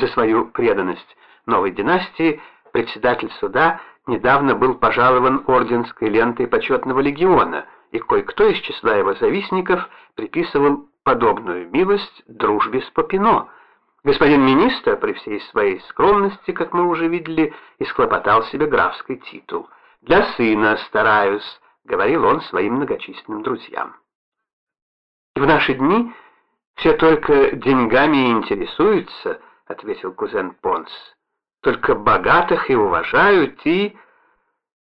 За свою преданность новой династии председатель суда недавно был пожалован орденской лентой почетного легиона, и кое-кто из числа его завистников приписывал подобную милость дружбе с Попино. Господин министр, при всей своей скромности, как мы уже видели, исхлопотал себе графский титул. «Для сына стараюсь», — говорил он своим многочисленным друзьям. В наши дни все только деньгами интересуются, ответил кузен Понс. Только богатых и уважают, и...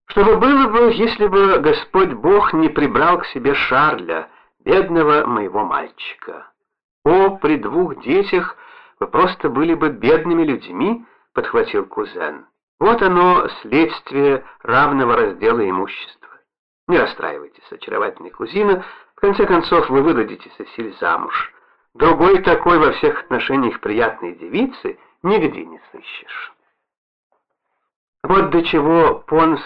Что было бы, если бы Господь Бог не прибрал к себе Шарля, бедного моего мальчика? О, при двух детях вы просто были бы бедными людьми, подхватил кузен. Вот оно, следствие равного раздела имущества. Не расстраивайтесь, очаровательный кузина, в конце концов, вы выдадите Сесиль замуж. Другой такой во всех отношениях приятной девицы нигде не сыщешь. Вот до чего Понс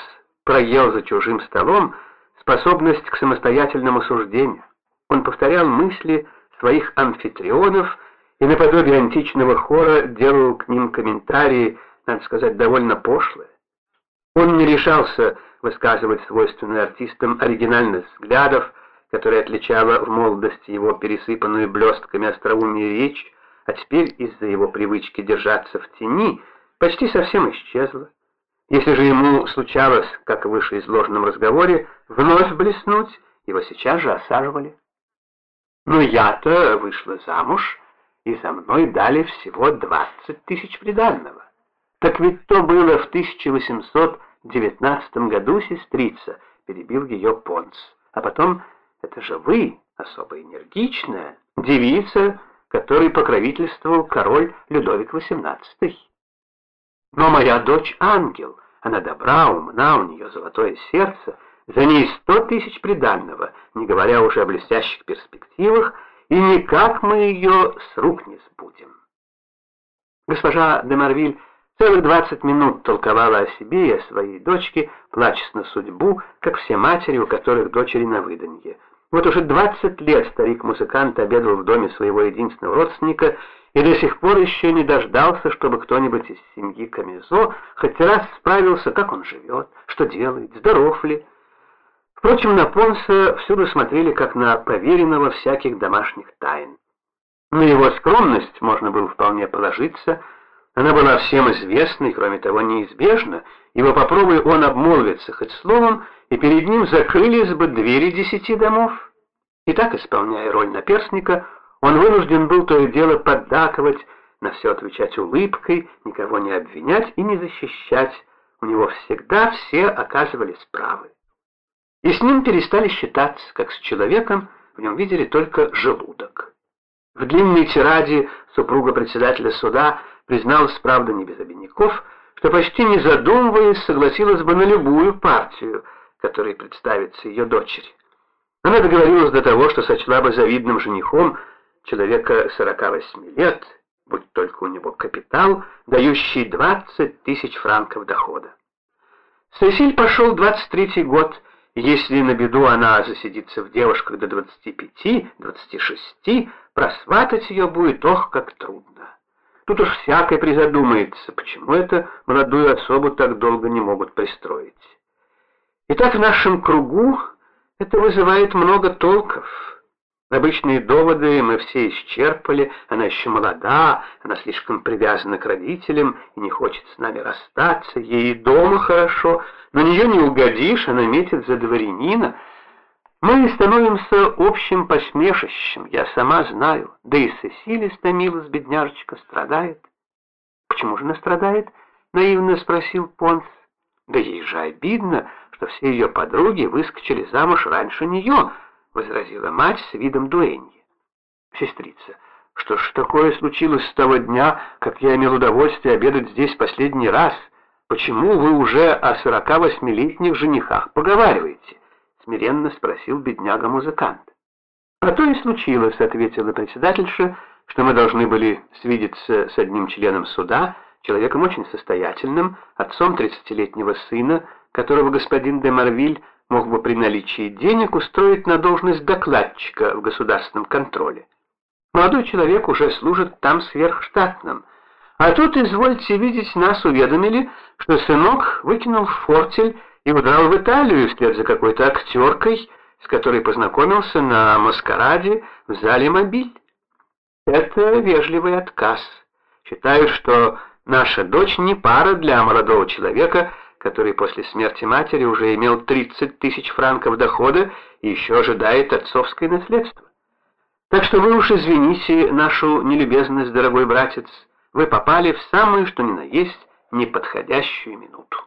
проел за чужим столом способность к самостоятельному суждению. Он повторял мысли своих амфитрионов и наподобие античного хора делал к ним комментарии, надо сказать, довольно пошлые. Он не решался высказывать свойственные артистам оригинальных взглядов, которая отличала в молодости его пересыпанную блестками остроумие речь, а теперь из-за его привычки держаться в тени почти совсем исчезла. Если же ему случалось, как в вышеизложенном разговоре, вновь блеснуть, его сейчас же осаживали. Но я-то вышла замуж, и за мной дали всего 20 тысяч приданного. Так ведь то было в 1819 году, сестрица, перебил ее Понц. А потом это же вы, особо энергичная, девица, которой покровительствовал король Людовик XVIII. Но моя дочь ангел, она добра, умна, у нее золотое сердце, за ней сто тысяч приданного, не говоря уже о блестящих перспективах, и никак мы ее с рук не сбудем. Госпожа де Марвиль целых двадцать минут толковала о себе и о своей дочке, плачась на судьбу, как все матери, у которых дочери на выданье. Вот уже 20 лет старик-музыкант обедал в доме своего единственного родственника и до сих пор еще не дождался, чтобы кто-нибудь из семьи Камизо хоть раз справился, как он живет, что делает, здоров ли. Впрочем, на Понса всюду смотрели как на поверенного всяких домашних тайн. На его скромность можно было вполне положиться, она была всем известна и, кроме того, неизбежна, ибо попробуй он обмолвиться хоть словом, и перед ним закрылись бы двери десяти домов. И так, исполняя роль наперстника, он вынужден был то и дело поддакивать, на все отвечать улыбкой, никого не обвинять и не защищать. У него всегда все оказывались правы. И с ним перестали считаться, как с человеком, в нем видели только желудок. В длинной тираде супруга председателя суда призналась, правда, не без обиняков, что почти не задумываясь согласилась бы на любую партию, которой представится ее дочери. Она договорилась до того, что сочла бы завидным женихом человека 48 лет, будь только у него капитал, дающий 20 тысяч франков дохода. Сесиль пошел 23-й год, если на беду она засидится в девушках до 25-26, просватать ее будет, ох, как трудно. Тут уж всякой призадумается, почему это молодую особу так долго не могут пристроить. Итак, в нашем кругу это вызывает много толков. Обычные доводы мы все исчерпали, она еще молода, она слишком привязана к родителям и не хочет с нами расстаться, ей дома хорошо, на нее не угодишь, она метит за дворянина. Мы становимся общим посмешищем, я сама знаю, да и Сесилия стомилась, бедняжечка, страдает. Почему же она страдает? Наивно спросил Понс. Да ей же обидно, что все ее подруги выскочили замуж раньше нее, возразила мать с видом дуэньи. Сестрица, что ж такое случилось с того дня, как я имел удовольствие обедать здесь последний раз? Почему вы уже о сорока восьмилетних женихах поговариваете? Смиренно спросил бедняга-музыкант. А то и случилось, ответила председательша, что мы должны были свидеться с одним членом суда, человеком очень состоятельным, отцом тридцатилетнего сына, которого господин де Марвиль мог бы при наличии денег устроить на должность докладчика в государственном контроле. Молодой человек уже служит там сверхштатным, А тут, извольте видеть, нас уведомили, что сынок выкинул фортель и удрал в Италию вслед за какой-то актеркой, с которой познакомился на маскараде в зале «Мобиль». Это вежливый отказ. Считают, что наша дочь не пара для молодого человека, который после смерти матери уже имел 30 тысяч франков дохода и еще ожидает отцовское наследство. Так что вы уж извините нашу нелюбезность, дорогой братец, вы попали в самую, что ни на есть, неподходящую минуту.